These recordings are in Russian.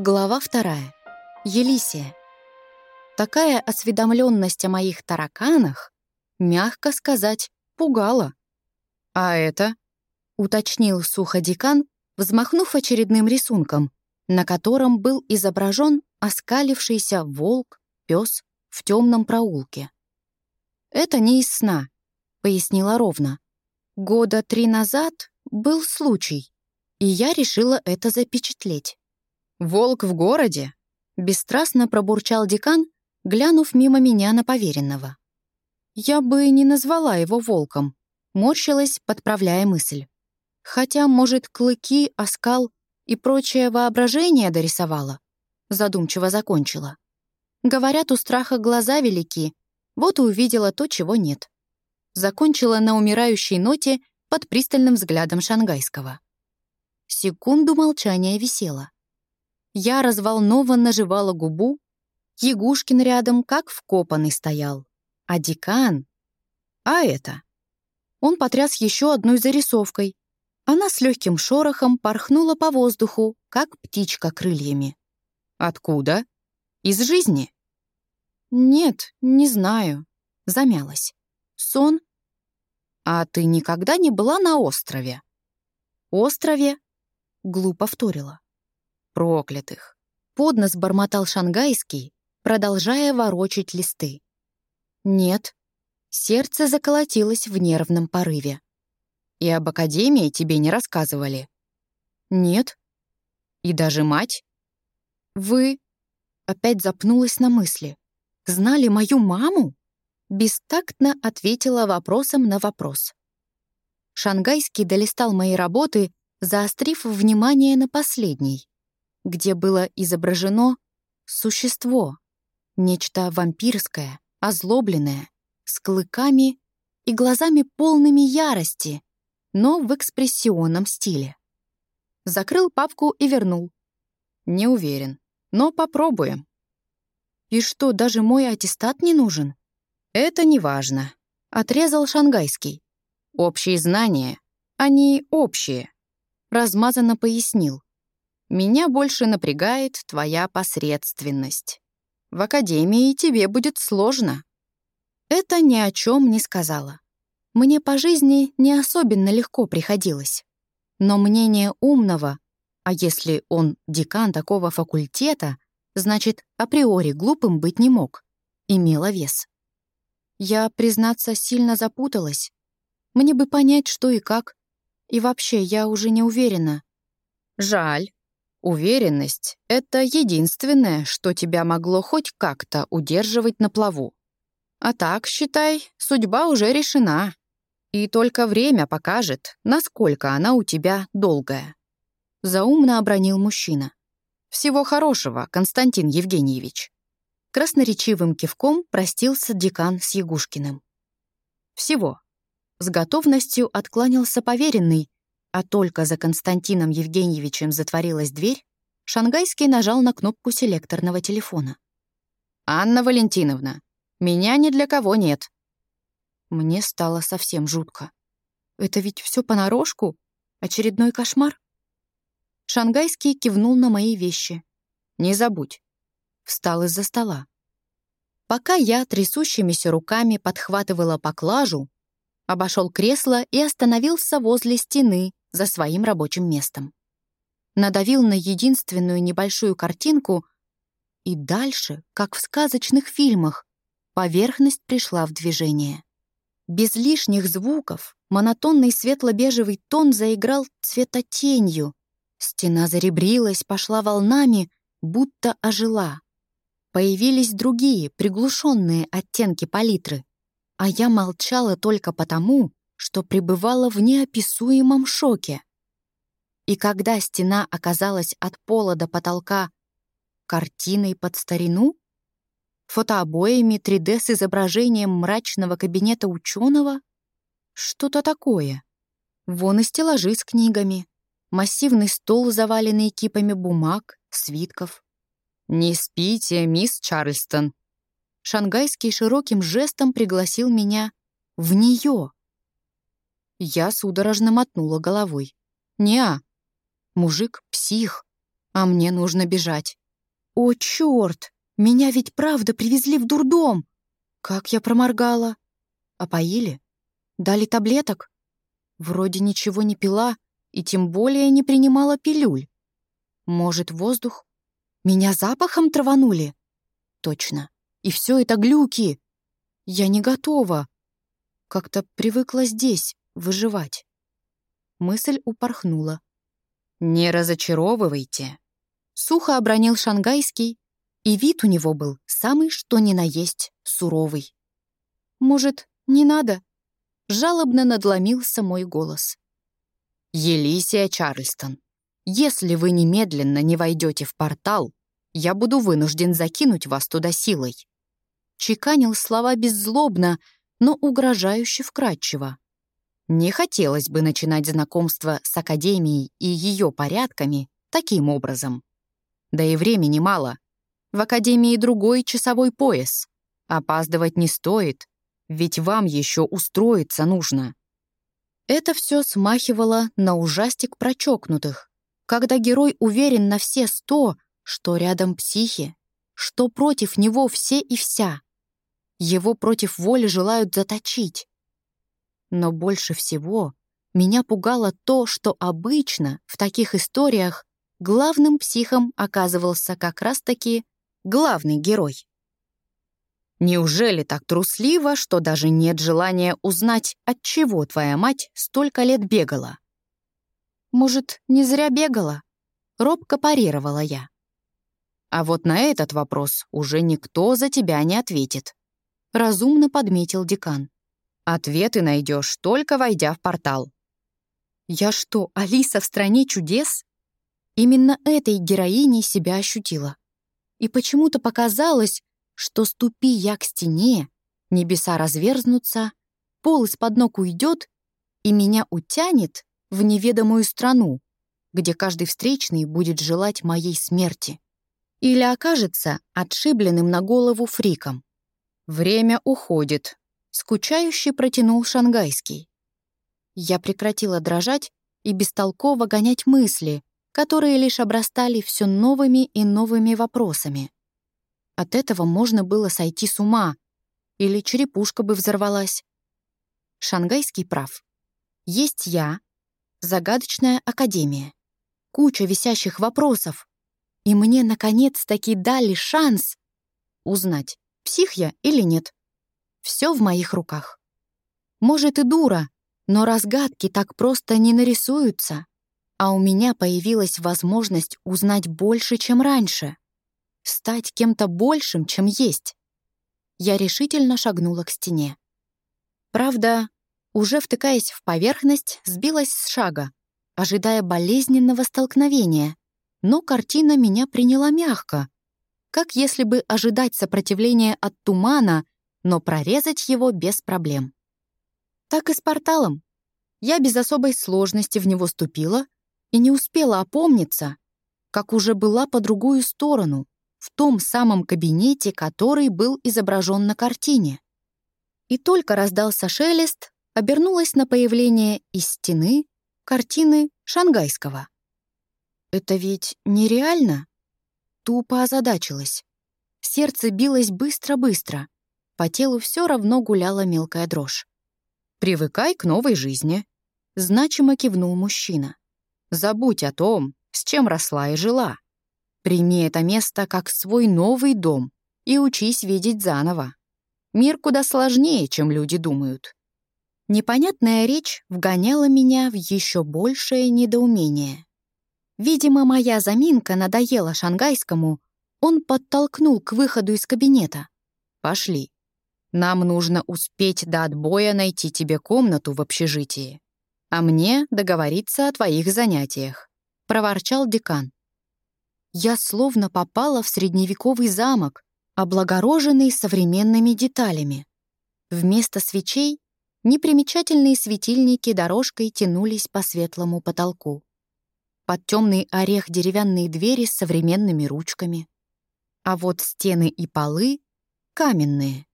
Глава вторая. Елисия. Такая осведомленность о моих тараканах, мягко сказать, пугала. «А это?» — уточнил сухо декан, взмахнув очередным рисунком, на котором был изображен оскалившийся волк, пес в темном проулке. «Это не из сна», — пояснила ровно. «Года три назад был случай, и я решила это запечатлеть. «Волк в городе?» — бесстрастно пробурчал декан, глянув мимо меня на поверенного. Я бы не назвала его волком, морщилась, подправляя мысль. Хотя, может, клыки, оскал и прочее воображение дорисовала. Задумчиво закончила. Говорят, у страха глаза велики, вот и увидела то, чего нет. Закончила на умирающей ноте под пристальным взглядом шангайского. Секунду молчания висело. Я разволнованно жевала губу, Ягушкин рядом как вкопанный стоял. А декан... А это? Он потряс еще одной зарисовкой. Она с легким шорохом порхнула по воздуху, как птичка крыльями. «Откуда? Из жизни?» «Нет, не знаю», — замялась. «Сон?» «А ты никогда не была на острове?» «Острове?» — глупо вторила. Проклятых. Поднос бормотал шангайский, продолжая ворочать листы. Нет. Сердце заколотилось в нервном порыве. И об академии тебе не рассказывали? Нет. И даже мать? Вы... Опять запнулась на мысли. Знали мою маму? Бестактно ответила вопросом на вопрос. Шангайский долистал мои работы, заострив внимание на последней где было изображено существо, нечто вампирское, озлобленное, с клыками и глазами полными ярости, но в экспрессионном стиле. Закрыл папку и вернул. Не уверен, но попробуем. И что, даже мой аттестат не нужен? Это не важно. Отрезал шангайский. Общие знания, они общие. Размазанно пояснил. Меня больше напрягает твоя посредственность. В академии тебе будет сложно. Это ни о чем не сказала. Мне по жизни не особенно легко приходилось. Но мнение умного, а если он декан такого факультета, значит, априори глупым быть не мог, имело вес. Я, признаться, сильно запуталась. Мне бы понять, что и как. И вообще, я уже не уверена. Жаль. Уверенность — это единственное, что тебя могло хоть как-то удерживать на плаву. А так, считай, судьба уже решена. И только время покажет, насколько она у тебя долгая. Заумно обронил мужчина. Всего хорошего, Константин Евгеньевич. Красноречивым кивком простился декан с Ягушкиным. Всего. С готовностью откланялся поверенный, а только за Константином Евгеньевичем затворилась дверь, Шангайский нажал на кнопку селекторного телефона. «Анна Валентиновна, меня ни для кого нет». Мне стало совсем жутко. «Это ведь все понарошку? Очередной кошмар?» Шангайский кивнул на мои вещи. «Не забудь». Встал из-за стола. Пока я трясущимися руками подхватывала поклажу, обошел кресло и остановился возле стены, за своим рабочим местом. Надавил на единственную небольшую картинку, и дальше, как в сказочных фильмах, поверхность пришла в движение. Без лишних звуков монотонный светло-бежевый тон заиграл цветотенью. Стена заребрилась, пошла волнами, будто ожила. Появились другие, приглушенные оттенки палитры. А я молчала только потому, что пребывала в неописуемом шоке. И когда стена оказалась от пола до потолка картиной под старину, фотообоями 3D с изображением мрачного кабинета ученого, что-то такое. Вон и стеллажи с книгами, массивный стол, заваленный кипами бумаг, свитков. «Не спите, мисс Чарльстон!» Шангайский широким жестом пригласил меня в нее. Я судорожно мотнула головой. «Не-а, мужик — псих, а мне нужно бежать. О, черт! Меня ведь правда привезли в дурдом! Как я проморгала! Опоили? Дали таблеток? Вроде ничего не пила и тем более не принимала пилюль. Может, воздух? Меня запахом траванули? Точно. И все это глюки. Я не готова. Как-то привыкла здесь выживать. Мысль упорхнула. «Не разочаровывайте», — сухо обронил шангайский, и вид у него был самый что ни на есть суровый. «Может, не надо?» — жалобно надломился мой голос. «Елисия Чарльстон, если вы немедленно не войдете в портал, я буду вынужден закинуть вас туда силой». Чеканил слова беззлобно, но угрожающе вкратчиво. Не хотелось бы начинать знакомство с Академией и ее порядками таким образом. Да и времени мало. В Академии другой часовой пояс. Опаздывать не стоит, ведь вам еще устроиться нужно. Это все смахивало на ужастик прочокнутых, когда герой уверен на все сто, что рядом психи, что против него все и вся. Его против воли желают заточить. Но больше всего меня пугало то, что обычно в таких историях главным психом оказывался как раз-таки главный герой. Неужели так трусливо, что даже нет желания узнать, от чего твоя мать столько лет бегала? Может, не зря бегала? Робко парировала я. А вот на этот вопрос уже никто за тебя не ответит. Разумно подметил декан. Ответы найдешь, только войдя в портал. Я что, Алиса в стране чудес? Именно этой героиней себя ощутила. И почему-то показалось, что ступи я к стене, небеса разверзнутся, пол из-под ног уйдет, и меня утянет в неведомую страну, где каждый встречный будет желать моей смерти. Или окажется отшибленным на голову фриком. Время уходит, Скучающе протянул шангайский. Я прекратила дрожать и бестолково гонять мысли, которые лишь обрастали все новыми и новыми вопросами. От этого можно было сойти с ума, или черепушка бы взорвалась. Шангайский прав. Есть я, загадочная академия, куча висящих вопросов, и мне, наконец-таки, дали шанс узнать, псих я или нет. Все в моих руках. Может и дура, но разгадки так просто не нарисуются. А у меня появилась возможность узнать больше, чем раньше. Стать кем-то большим, чем есть. Я решительно шагнула к стене. Правда, уже втыкаясь в поверхность, сбилась с шага, ожидая болезненного столкновения. Но картина меня приняла мягко, как если бы ожидать сопротивления от тумана но прорезать его без проблем. Так и с порталом. Я без особой сложности в него ступила и не успела опомниться, как уже была по другую сторону, в том самом кабинете, который был изображен на картине. И только раздался шелест, обернулась на появление из стены картины Шангайского. «Это ведь нереально?» Тупо озадачилась. Сердце билось быстро-быстро. По телу все равно гуляла мелкая дрожь. «Привыкай к новой жизни», — значимо кивнул мужчина. «Забудь о том, с чем росла и жила. Прими это место как свой новый дом и учись видеть заново. Мир куда сложнее, чем люди думают». Непонятная речь вгоняла меня в еще большее недоумение. Видимо, моя заминка надоела шангайскому, он подтолкнул к выходу из кабинета. «Пошли». Нам нужно успеть до отбоя найти тебе комнату в общежитии, а мне договориться о твоих занятиях», — проворчал декан. Я словно попала в средневековый замок, облагороженный современными деталями. Вместо свечей непримечательные светильники дорожкой тянулись по светлому потолку. Под темный орех деревянные двери с современными ручками. А вот стены и полы — каменные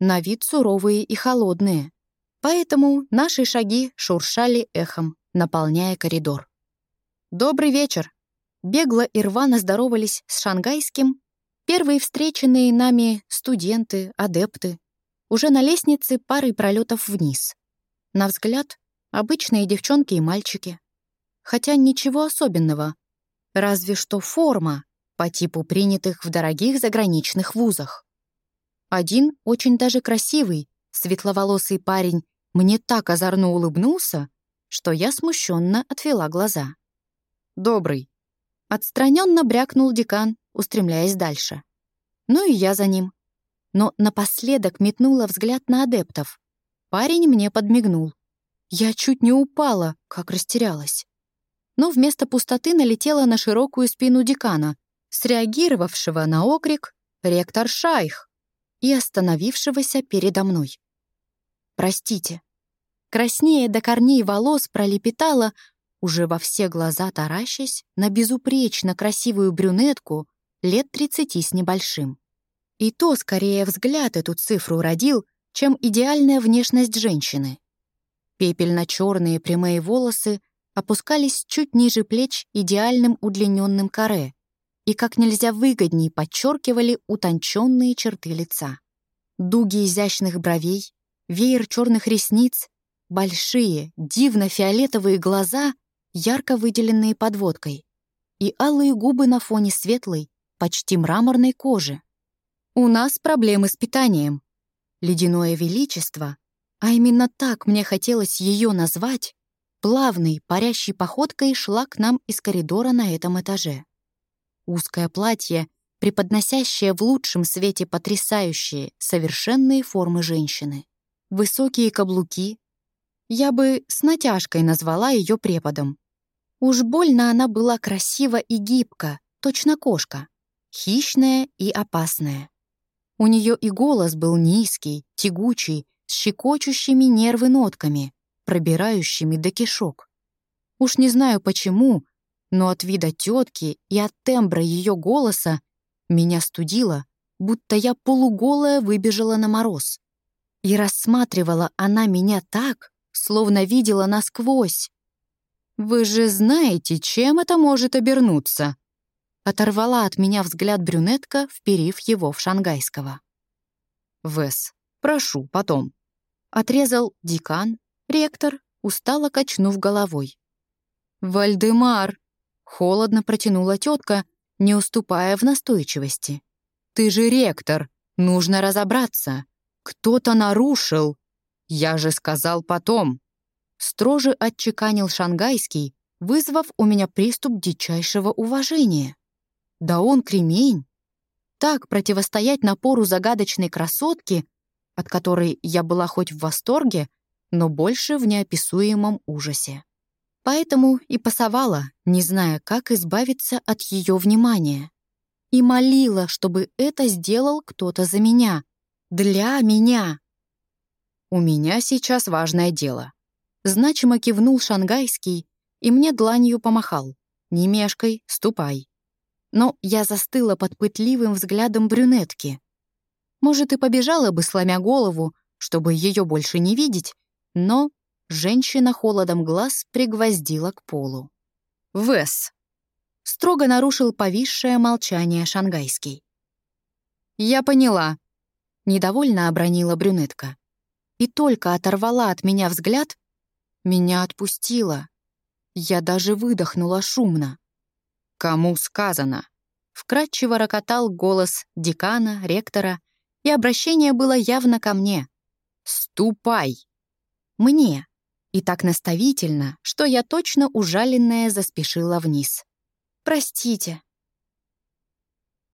на вид суровые и холодные. Поэтому наши шаги шуршали эхом, наполняя коридор. «Добрый вечер!» бегло и рвано здоровались с шангайским, первые встреченные нами студенты, адепты, уже на лестнице парой пролетов вниз. На взгляд, обычные девчонки и мальчики. Хотя ничего особенного, разве что форма по типу принятых в дорогих заграничных вузах. Один очень даже красивый, светловолосый парень мне так озорно улыбнулся, что я смущенно отвела глаза. «Добрый». Отстраненно брякнул декан, устремляясь дальше. Ну и я за ним. Но напоследок метнула взгляд на адептов. Парень мне подмигнул. Я чуть не упала, как растерялась. Но вместо пустоты налетела на широкую спину декана, среагировавшего на окрик «Ректор Шайх!» И остановившегося передо мной. «Простите». Краснее до корней волос пролепетала, уже во все глаза таращась на безупречно красивую брюнетку лет тридцати с небольшим. И то скорее взгляд эту цифру родил, чем идеальная внешность женщины. Пепельно-черные прямые волосы опускались чуть ниже плеч идеальным удлиненным каре и как нельзя выгоднее подчеркивали утонченные черты лица. Дуги изящных бровей, веер черных ресниц, большие, дивно-фиолетовые глаза, ярко выделенные подводкой, и алые губы на фоне светлой, почти мраморной кожи. У нас проблемы с питанием. Ледяное величество, а именно так мне хотелось ее назвать, плавной, парящей походкой шла к нам из коридора на этом этаже. Узкое платье, преподносящее в лучшем свете потрясающие, совершенные формы женщины. Высокие каблуки. Я бы с натяжкой назвала ее преподом. Уж больно она была красива и гибка, точно кошка, хищная и опасная. У нее и голос был низкий, тягучий, с щекочущими нервы нотками, пробирающими до кишок. Уж не знаю почему, но от вида тетки и от тембра ее голоса меня студило, будто я полуголая выбежала на мороз. И рассматривала она меня так, словно видела насквозь. «Вы же знаете, чем это может обернуться?» Оторвала от меня взгляд брюнетка, вперив его в шангайского. «Вес, прошу, потом». Отрезал декан, ректор, устало качнув головой. «Вальдемар!» — холодно протянула тетка, не уступая в настойчивости. «Ты же ректор, нужно разобраться. Кто-то нарушил. Я же сказал потом». Строже отчеканил шангайский, вызвав у меня приступ дичайшего уважения. Да он кремень. Так противостоять напору загадочной красотки, от которой я была хоть в восторге, но больше в неописуемом ужасе. Поэтому и пасовала, не зная, как избавиться от ее внимания. И молила, чтобы это сделал кто-то за меня. Для меня. «У меня сейчас важное дело». Значимо кивнул шангайский и мне дланью помахал. «Не мешкай, ступай» но я застыла под пытливым взглядом брюнетки. Может, и побежала бы, сломя голову, чтобы ее больше не видеть, но женщина холодом глаз пригвоздила к полу. «Вес!» — строго нарушил повисшее молчание шангайский. «Я поняла», — недовольно обронила брюнетка. И только оторвала от меня взгляд, меня отпустила. Я даже выдохнула шумно. «Кому сказано?» Вкратчиво рокотал голос декана, ректора, и обращение было явно ко мне. «Ступай!» Мне. И так наставительно, что я точно ужаленная заспешила вниз. «Простите»,